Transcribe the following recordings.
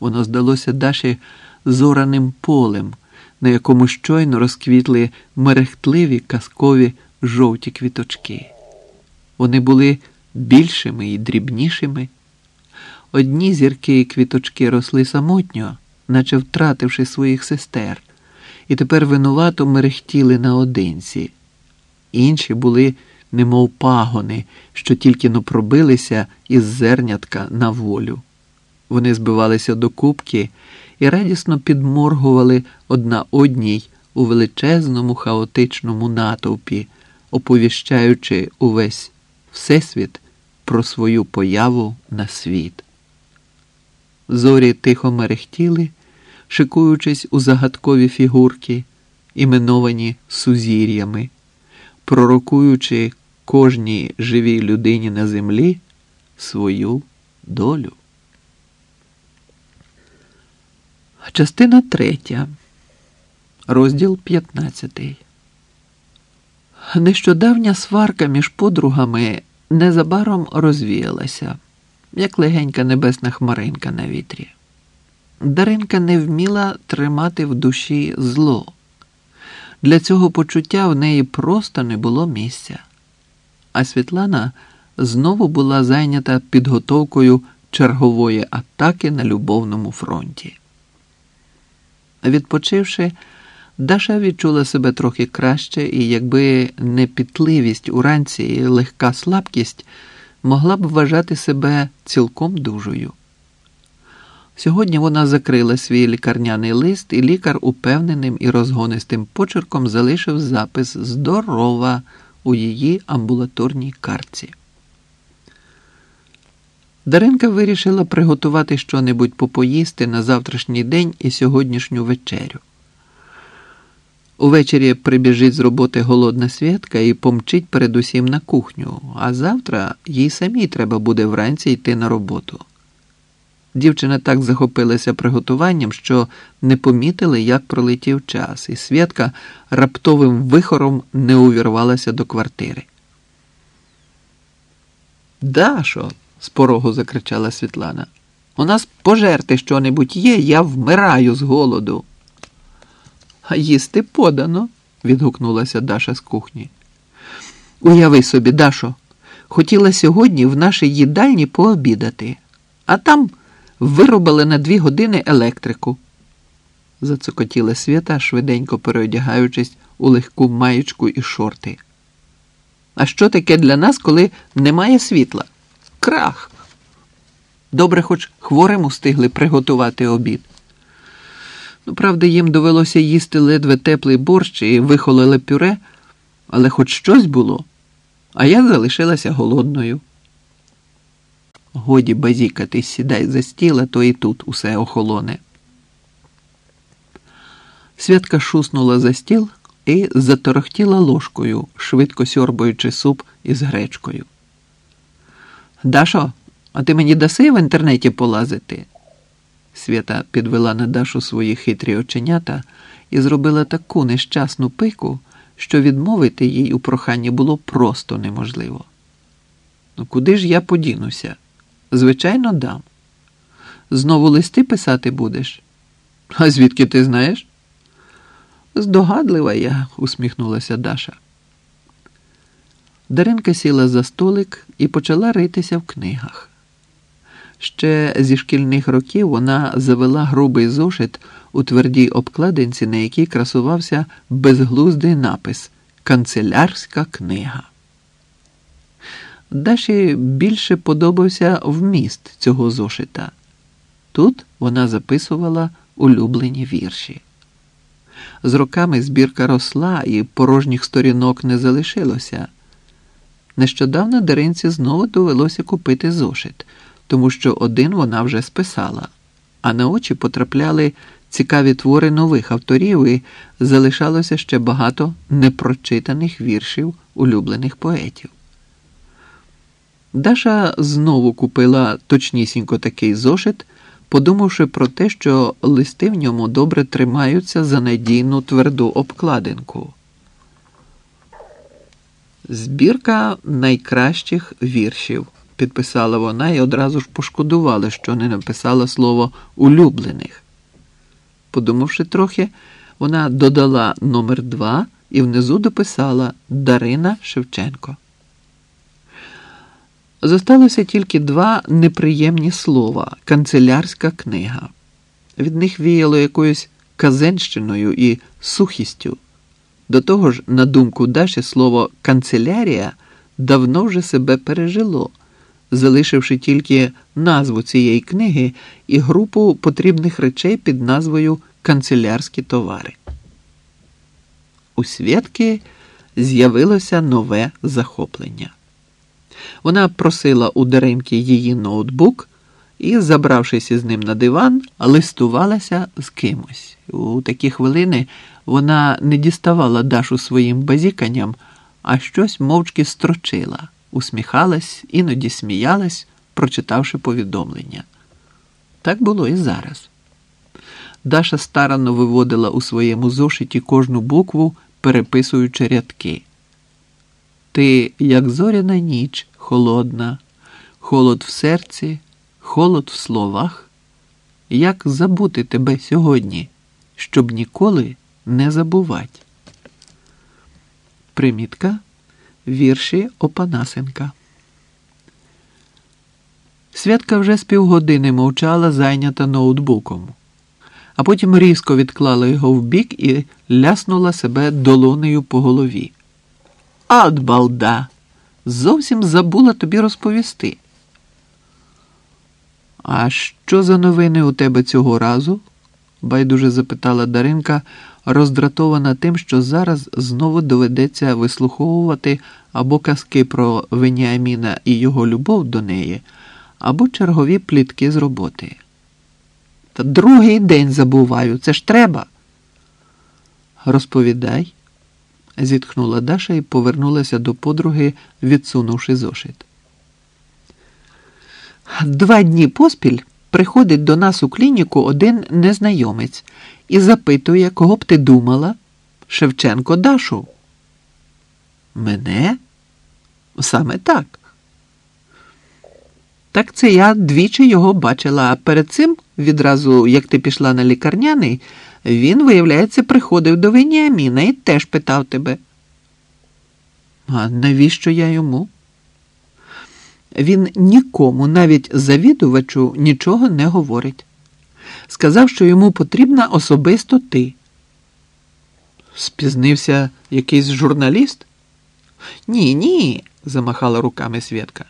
Воно здалося Даші зораним полем, на якому щойно розквітли мерехтливі казкові жовті квіточки. Вони були більшими і дрібнішими. Одні зірки і квіточки росли самотньо, наче втративши своїх сестер, і тепер винувато мерехтіли наодинці. Інші були, немов пагони, що тільки но пробилися із зернятка на волю. Вони збивалися до кубки і радісно підморгували одна одній у величезному хаотичному натовпі, оповіщаючи увесь всесвіт про свою появу на світ. Зорі тихо мерехтіли, шикуючись у загадкові фігурки, іменовані сузір'ями, пророкуючи кожній живій людині на землі свою долю. Частина третя, розділ 15. Нещодавня сварка між подругами незабаром розвіялася, як легенька небесна хмаринка на вітрі. Даринка не вміла тримати в душі зло. Для цього почуття в неї просто не було місця. А Світлана знову була зайнята підготовкою чергової атаки на любовному фронті. Відпочивши, Даша відчула себе трохи краще, і якби не пітливість уранці і легка слабкість, могла б вважати себе цілком дужою. Сьогодні вона закрила свій лікарняний лист, і лікар упевненим і розгонистим почерком залишив запис здорова у її амбулаторній картці. Даринка вирішила приготувати щонебудь попоїсти на завтрашній день і сьогоднішню вечерю. Увечері прибіжить з роботи голодна святка і помчить передусім на кухню, а завтра їй самій треба буде вранці йти на роботу. Дівчина так захопилася приготуванням, що не помітили, як пролетів час, і святка раптовим вихором не увірвалася до квартири. Дашо, з порогу закричала Світлана, у нас пожерти що-небудь є, я вмираю з голоду. А їсти подано, відгукнулася Даша з кухні. Уяви собі, Дашо, хотіла сьогодні в нашій їдальні пообідати, а там виробили на дві години електрику. Зацокотіла свята, швиденько переодягаючись у легку маєчку і шорти. А що таке для нас, коли немає світла? Крах. Добре, хоч хворим устигли приготувати обід. Ну, правда, їм довелося їсти ледве теплий борщ і вихолили пюре, але хоч щось було, а я залишилася голодною. Годі базікати, сідай за стіл, а то і тут усе охолоне. Святка шуснула за стіл і заторохтіла ложкою, швидко сьорбуючи суп із гречкою. Дашо, а ти мені даси в інтернеті полазити? Свята підвела на Дашу свої хитрі оченята і зробила таку нещасну пику, що відмовити їй у проханні було просто неможливо. Ну, куди ж я подінуся? Звичайно, дам. Знову листи писати будеш? А звідки ти знаєш? Здогадлива я, усміхнулася Даша. Даринка сіла за столик і почала ритися в книгах. Ще зі шкільних років вона завела грубий зошит у твердій обкладинці, на якій красувався безглуздий напис Канцелярська книга. Даші більше подобався вміст цього зошита. Тут вона записувала улюблені вірші. З роками збірка росла і порожніх сторінок не залишилося. Нещодавно Даринці знову довелося купити зошит, тому що один вона вже списала, а на очі потрапляли цікаві твори нових авторів і залишалося ще багато непрочитаних віршів улюблених поетів. Даша знову купила точнісінько такий зошит, подумавши про те, що листи в ньому добре тримаються за надійну тверду обкладинку. Збірка найкращих віршів. підписала вона і одразу ж пошкодувала, що не написала слово улюблених. Подумавши трохи, вона додала номер два і внизу дописала Дарина Шевченко. Зосталося тільки два неприємні слова канцелярська книга. Від них віяло якоюсь казенщиною і сухістю. До того ж, на думку Даші, слово канцелярія давно вже себе пережило, залишивши тільки назву цієї книги і групу потрібних речей під назвою Канцелярські товари. У Свєтки з'явилося нове захоплення. Вона просила у Даринки її ноутбук і, забравшись із ним на диван, листувалася з кимось. У такі хвилини вона не діставала Дашу своїм базіканням, а щось мовчки строчила, усміхалась, іноді сміялась, прочитавши повідомлення. Так було і зараз. Даша старанно виводила у своєму зошиті кожну букву, переписуючи рядки. Ти, як зоряна ніч, холодна, холод в серці, холод в словах. Як забути тебе сьогодні, щоб ніколи не забувати? Примітка вірші Опанасенка. Святка вже з півгодини мовчала, зайнята ноутбуком, а потім різко відклала його вбік і ляснула себе долонею по голові. Ад балда! Зовсім забула тобі розповісти. А що за новини у тебе цього разу? байдуже запитала Даринка, роздратована тим, що зараз знову доведеться вислуховувати або казки про Веніаміна і його любов до неї, або чергові плітки з роботи. Та другий день забуваю, це ж треба. Розповідай, зітхнула Даша і повернулася до подруги, відсунувши зошит. Два дні поспіль приходить до нас у клініку один незнайомець і запитує, кого б ти думала? Шевченко Дашу. Мене? Саме так. Так це я двічі його бачила, а перед цим, відразу як ти пішла на лікарняний, він, виявляється, приходив до Веніаміна і теж питав тебе. А навіщо я йому? Він нікому, навіть завідувачу, нічого не говорить. Сказав, що йому потрібна особисто ти. Спізнився якийсь журналіст? Ні, ні, замахала руками Свєтка.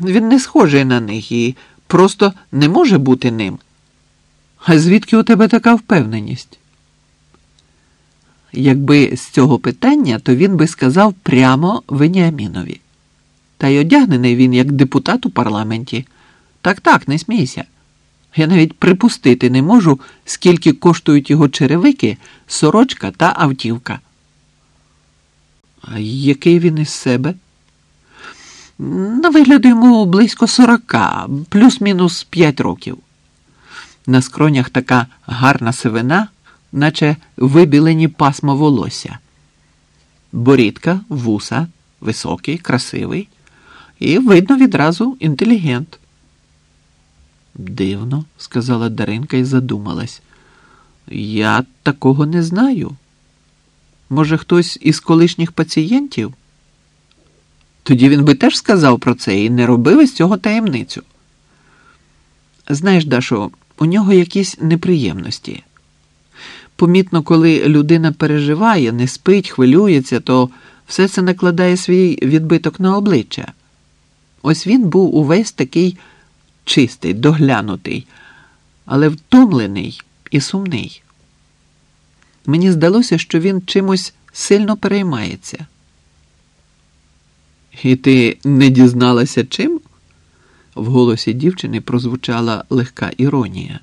Він не схожий на них і просто не може бути ним. А звідки у тебе така впевненість? Якби з цього питання, то він би сказав прямо Веніамінові. Та й одягнений він як депутат у парламенті. Так, так, не смійся. Я навіть припустити не можу, скільки коштують його черевики, сорочка та автівка. А який він із себе? На вигляд йому близько сорока, плюс-мінус п'ять років. На скронях така гарна сивина, наче вибілені пасмо волосся. Борідка, вуса, високий, красивий, і видно відразу інтелігент. Дивно, сказала Даринка і задумалась. Я такого не знаю. Може, хтось із колишніх пацієнтів? Тоді він би теж сказав про це і не робив із цього таємницю. Знаєш, Дашо, у нього якісь неприємності. Помітно, коли людина переживає, не спить, хвилюється, то все це накладає свій відбиток на обличчя. Ось він був увесь такий чистий, доглянутий, але втомлений і сумний. Мені здалося, що він чимось сильно переймається. І ти не дізналася чим? В голосі дівчини прозвучала легка іронія.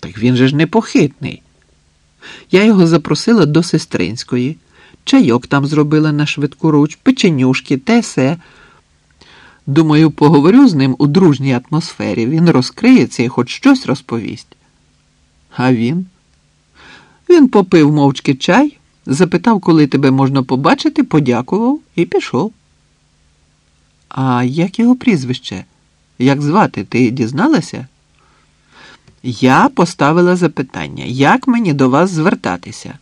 Так він же ж непохитний. Я його запросила до сестринської, чайок там зробила на швидку руч, печенюшки, те се. Думаю, поговорю з ним у дружній атмосфері. Він розкриється і хоч щось розповість. А він? Він попив мовчки чай, запитав, коли тебе можна побачити, подякував і пішов. А як його прізвище? Як звати, ти дізналася? Я поставила запитання, як мені до вас звертатися?